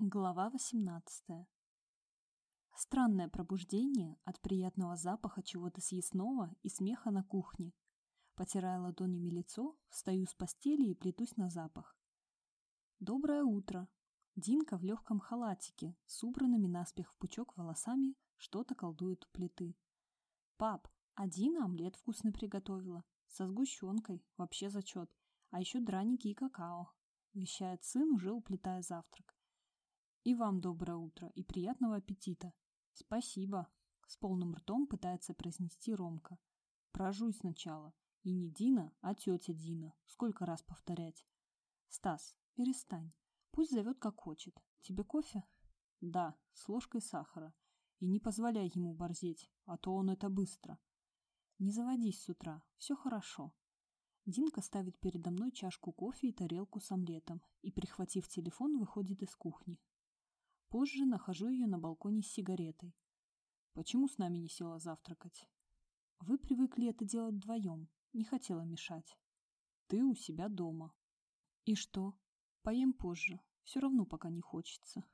Глава 18 Странное пробуждение от приятного запаха чего-то съестного и смеха на кухне. Потирая ладонями лицо, встаю с постели и плетусь на запах. Доброе утро. Динка в легком халатике, с убранными наспех в пучок волосами, что-то колдует у плиты. Пап, а Дина омлет вкусный приготовила. Со сгущенкой, вообще зачет. А еще драники и какао. Вещает сын, уже уплетая завтрак. И вам доброе утро и приятного аппетита. Спасибо. С полным ртом пытается произнести Ромка. Прожуй сначала. И не Дина, а тетя Дина. Сколько раз повторять? Стас, перестань. Пусть зовет как хочет. Тебе кофе? Да, с ложкой сахара. И не позволяй ему борзеть, а то он это быстро. Не заводись с утра, все хорошо. Динка ставит передо мной чашку кофе и тарелку с омлетом и, прихватив телефон, выходит из кухни. Позже нахожу ее на балконе с сигаретой. Почему с нами не села завтракать? Вы привыкли это делать вдвоем. Не хотела мешать. Ты у себя дома. И что? Поем позже. Все равно пока не хочется.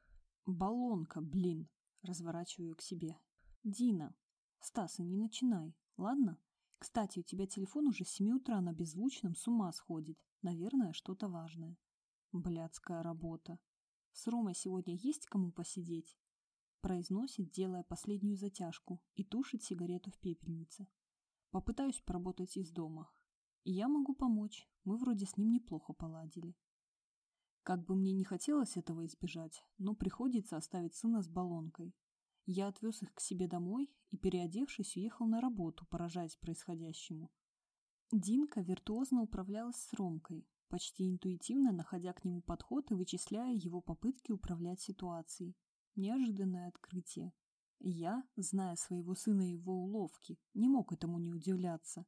Баллонка, блин. Разворачиваю к себе. Дина. Стас, и не начинай, ладно? Кстати, у тебя телефон уже с семи утра на беззвучном с ума сходит. Наверное, что-то важное. Блядская работа. С Ромой сегодня есть кому посидеть?» Произносит, делая последнюю затяжку, и тушит сигарету в пепельнице. Попытаюсь поработать из дома. Я могу помочь, мы вроде с ним неплохо поладили. Как бы мне не хотелось этого избежать, но приходится оставить сына с баллонкой. Я отвез их к себе домой и, переодевшись, уехал на работу, поражаясь происходящему. Динка виртуозно управлялась с Ромкой, почти интуитивно находя к нему подход и вычисляя его попытки управлять ситуацией. Неожиданное открытие. Я, зная своего сына и его уловки, не мог этому не удивляться.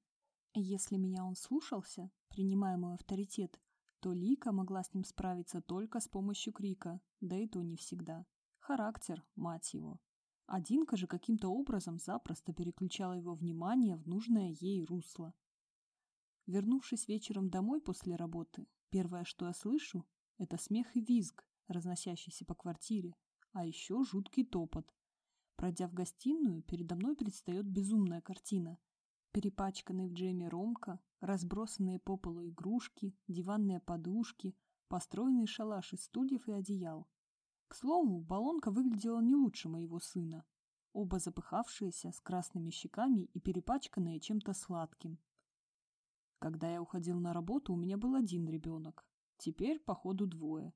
Если меня он слушался, принимая мой авторитет, то Лика могла с ним справиться только с помощью крика, да и то не всегда. Характер, мать его. А Динка же каким-то образом запросто переключала его внимание в нужное ей русло. Вернувшись вечером домой после работы, первое, что я слышу, это смех и визг, разносящийся по квартире, а еще жуткий топот. Пройдя в гостиную, передо мной предстает безумная картина. Перепачканный в джеме Ромка, разбросанные по полу игрушки, диванные подушки, построенный шалаш из стульев и одеял. К слову, баллонка выглядела не лучше моего сына. Оба запыхавшиеся, с красными щеками и перепачканные чем-то сладким. Когда я уходил на работу, у меня был один ребенок. Теперь, походу, двое.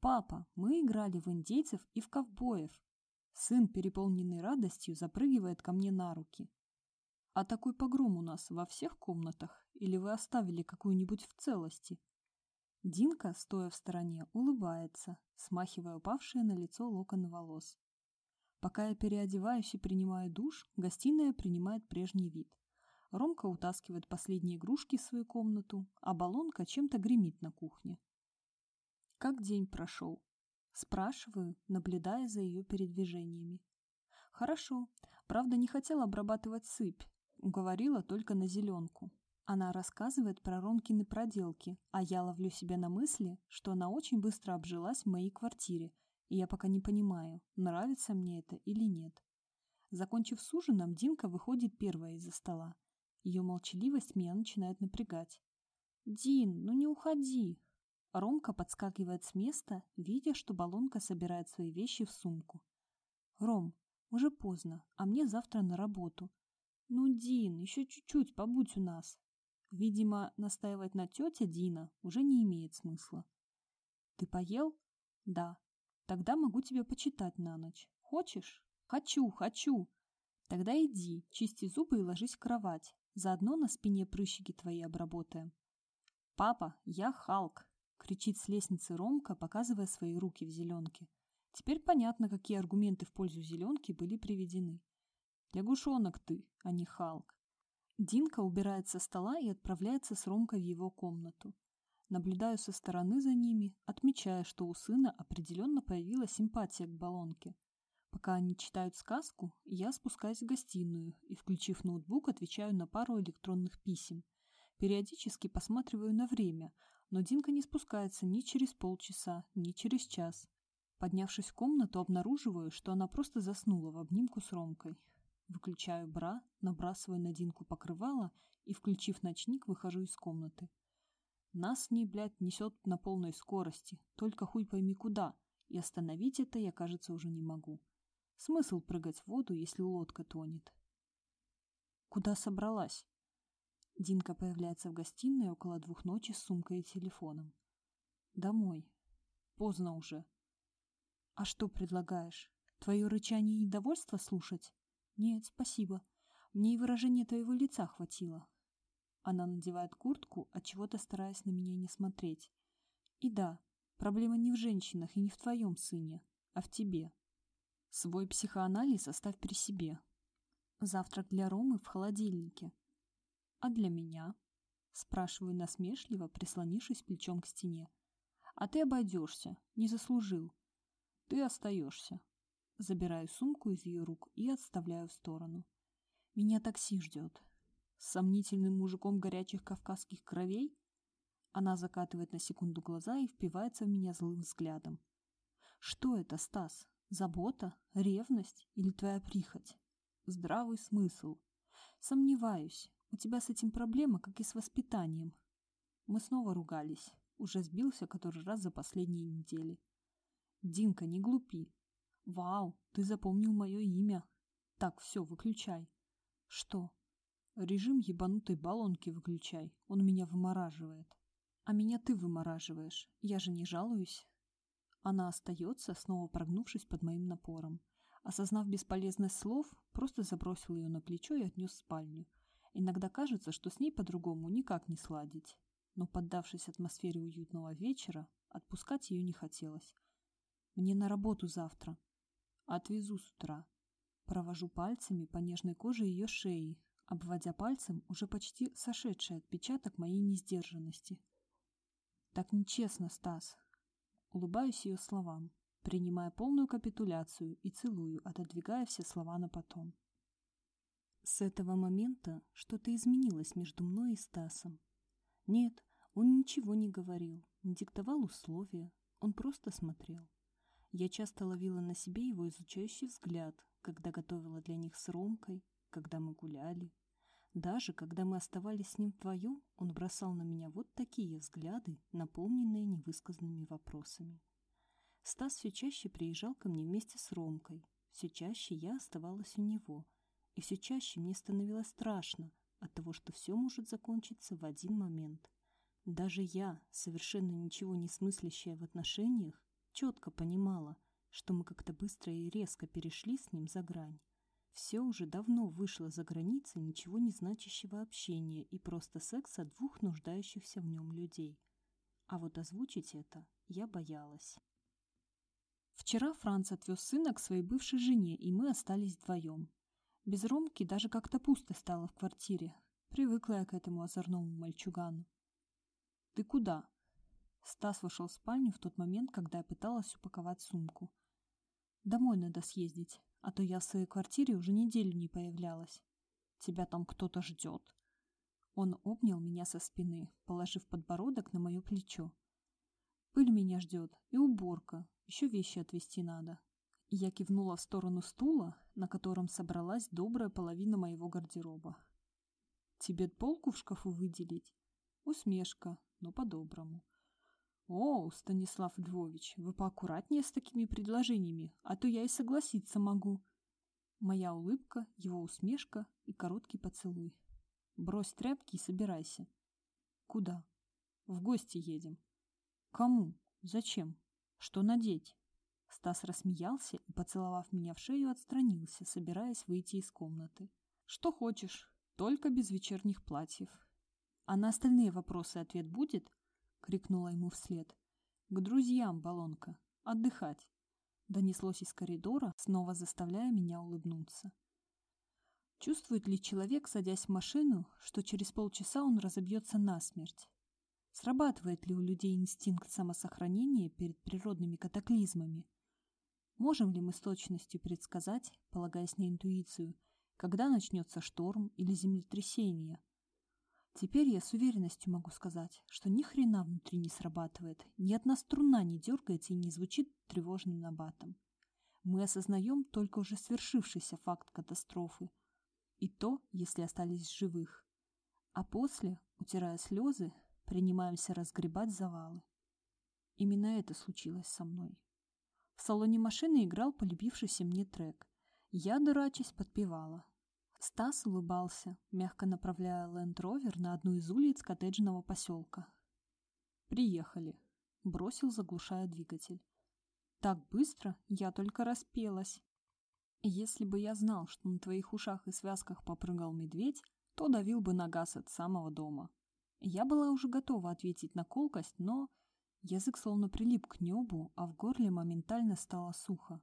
«Папа, мы играли в индейцев и в ковбоев». Сын, переполненный радостью, запрыгивает ко мне на руки. «А такой погром у нас во всех комнатах? Или вы оставили какую-нибудь в целости?» Динка, стоя в стороне, улыбается, смахивая упавшие на лицо локоны волос. Пока я переодеваюсь и принимаю душ, гостиная принимает прежний вид. Ромка утаскивает последние игрушки в свою комнату, а баллонка чем-то гремит на кухне. Как день прошел? Спрашиваю, наблюдая за ее передвижениями. Хорошо. Правда, не хотела обрабатывать сыпь. Говорила только на зеленку. Она рассказывает про Ромкины проделки, а я ловлю себя на мысли, что она очень быстро обжилась в моей квартире, и я пока не понимаю, нравится мне это или нет. Закончив с ужином, Динка выходит первая из-за стола. Ее молчаливость меня начинает напрягать. «Дин, ну не уходи!» Ромка подскакивает с места, видя, что баллонка собирает свои вещи в сумку. «Ром, уже поздно, а мне завтра на работу. Ну, Дин, еще чуть-чуть побудь у нас». Видимо, настаивать на тете Дина уже не имеет смысла. «Ты поел?» «Да. Тогда могу тебе почитать на ночь. Хочешь?» «Хочу, хочу!» «Тогда иди, чисти зубы и ложись в кровать. Заодно на спине прыщики твои обработаем. «Папа, я Халк!» — кричит с лестницы Ромка, показывая свои руки в зеленке. Теперь понятно, какие аргументы в пользу зеленки были приведены. «Лягушонок ты, а не Халк!» Динка убирает со стола и отправляется с Ромкой в его комнату. Наблюдаю со стороны за ними, отмечая, что у сына определенно появилась симпатия к баллонке. Пока они читают сказку, я спускаюсь в гостиную и, включив ноутбук, отвечаю на пару электронных писем. Периодически посматриваю на время, но Динка не спускается ни через полчаса, ни через час. Поднявшись в комнату, обнаруживаю, что она просто заснула в обнимку с Ромкой. Выключаю бра, набрасываю на Динку покрывало и, включив ночник, выхожу из комнаты. Нас с ней, блядь, несет на полной скорости, только хуй пойми куда, и остановить это я, кажется, уже не могу. Смысл прыгать в воду, если лодка тонет? Куда собралась? Динка появляется в гостиной около двух ночи с сумкой и телефоном. Домой. Поздно уже. А что предлагаешь? Твое рычание и недовольство слушать? Нет, спасибо. Мне и выражение твоего лица хватило. Она надевает куртку, от чего-то стараясь на меня не смотреть. И да, проблема не в женщинах и не в твоем сыне, а в тебе. Свой психоанализ оставь при себе. Завтрак для Ромы в холодильнике. А для меня? Спрашиваю насмешливо, прислонившись плечом к стене. А ты обойдешься, не заслужил. Ты остаешься. Забираю сумку из ее рук и отставляю в сторону. Меня такси ждет. С сомнительным мужиком горячих кавказских кровей? Она закатывает на секунду глаза и впивается в меня злым взглядом. Что это, Стас? Забота? Ревность? Или твоя прихоть? Здравый смысл. Сомневаюсь. У тебя с этим проблема, как и с воспитанием. Мы снова ругались. Уже сбился который раз за последние недели. Динка, не глупи. Вау, ты запомнил мое имя. Так, все, выключай. Что? Режим ебанутой баллонки выключай. Он меня вымораживает. А меня ты вымораживаешь. Я же не жалуюсь. Она остается, снова прогнувшись под моим напором. Осознав бесполезность слов, просто забросил ее на плечо и отнес в спальню. Иногда кажется, что с ней по-другому никак не сладить. Но, поддавшись атмосфере уютного вечера, отпускать ее не хотелось. Мне на работу завтра. Отвезу с утра. Провожу пальцами по нежной коже ее шеи, обводя пальцем уже почти сошедший отпечаток моей несдержанности. Так нечестно, Стас. Улыбаюсь ее словам, принимая полную капитуляцию и целую, отодвигая все слова на потом. С этого момента что-то изменилось между мной и Стасом. Нет, он ничего не говорил, не диктовал условия, он просто смотрел. Я часто ловила на себе его изучающий взгляд, когда готовила для них с Ромкой, когда мы гуляли. Даже когда мы оставались с ним вдвоем, он бросал на меня вот такие взгляды, наполненные невысказанными вопросами. Стас все чаще приезжал ко мне вместе с Ромкой, все чаще я оставалась у него, и все чаще мне становилось страшно от того, что все может закончиться в один момент. Даже я, совершенно ничего не смыслящая в отношениях, четко понимала, что мы как-то быстро и резко перешли с ним за грань. Все уже давно вышло за границы ничего не значащего общения и просто секса двух нуждающихся в нем людей. А вот озвучить это я боялась. Вчера Франц отвез сына к своей бывшей жене, и мы остались вдвоем. Без Ромки даже как-то пусто стало в квартире. Привыкла я к этому озорному мальчугану. «Ты куда?» Стас вошел в спальню в тот момент, когда я пыталась упаковать сумку. «Домой надо съездить, а то я в своей квартире уже неделю не появлялась. Тебя там кто-то ждет». Он обнял меня со спины, положив подбородок на мое плечо. «Пыль меня ждет и уборка, еще вещи отвезти надо». Я кивнула в сторону стула, на котором собралась добрая половина моего гардероба. «Тебе полку в шкафу выделить?» Усмешка, но по-доброму. «О, Станислав Львович, вы поаккуратнее с такими предложениями, а то я и согласиться могу». Моя улыбка, его усмешка и короткий поцелуй. «Брось тряпки и собирайся». «Куда?» «В гости едем». «Кому? Зачем? Что надеть?» Стас рассмеялся и, поцеловав меня в шею, отстранился, собираясь выйти из комнаты. «Что хочешь, только без вечерних платьев». «А на остальные вопросы ответ будет?» — крикнула ему вслед. «К друзьям, Балонка! Отдыхать!» Донеслось из коридора, снова заставляя меня улыбнуться. Чувствует ли человек, садясь в машину, что через полчаса он разобьется насмерть? Срабатывает ли у людей инстинкт самосохранения перед природными катаклизмами? Можем ли мы с точностью предсказать, полагаясь на интуицию, когда начнется шторм или землетрясение? Теперь я с уверенностью могу сказать, что ни хрена внутри не срабатывает, ни одна струна не дергается и не звучит тревожным набатом. Мы осознаем только уже свершившийся факт катастрофы. И то, если остались живых. А после, утирая слезы, принимаемся разгребать завалы. Именно это случилось со мной. В салоне машины играл полюбившийся мне трек. Я, дурачись, подпевала. Стас улыбался, мягко направляя ленд-ровер на одну из улиц коттеджного поселка. «Приехали», — бросил, заглушая двигатель. «Так быстро? Я только распелась». «Если бы я знал, что на твоих ушах и связках попрыгал медведь, то давил бы на газ от самого дома». Я была уже готова ответить на колкость, но язык словно прилип к небу, а в горле моментально стало сухо.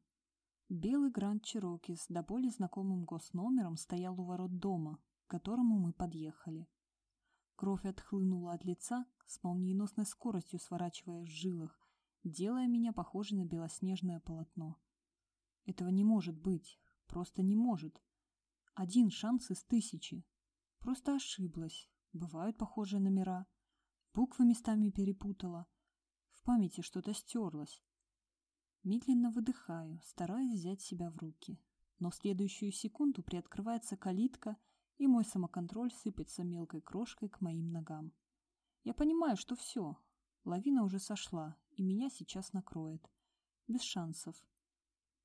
Белый Гранд Чироки с до боли знакомым госномером стоял у ворот дома, к которому мы подъехали. Кровь отхлынула от лица с молниеносной скоростью, сворачивая в жилах, делая меня похожей на белоснежное полотно. Этого не может быть, просто не может. Один шанс из тысячи. Просто ошиблась. Бывают похожие номера. Буквы местами перепутала. В памяти что-то стерлось. Медленно выдыхаю, стараясь взять себя в руки. Но в следующую секунду приоткрывается калитка, и мой самоконтроль сыпется мелкой крошкой к моим ногам. Я понимаю, что все. Лавина уже сошла, и меня сейчас накроет. Без шансов.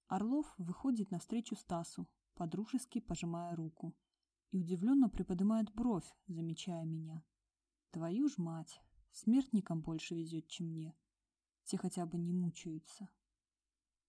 Орлов выходит навстречу Стасу, подружески пожимая руку, и удивленно приподнимает бровь, замечая меня. Твою ж мать, смертникам больше везет, чем мне. Те хотя бы не мучаются.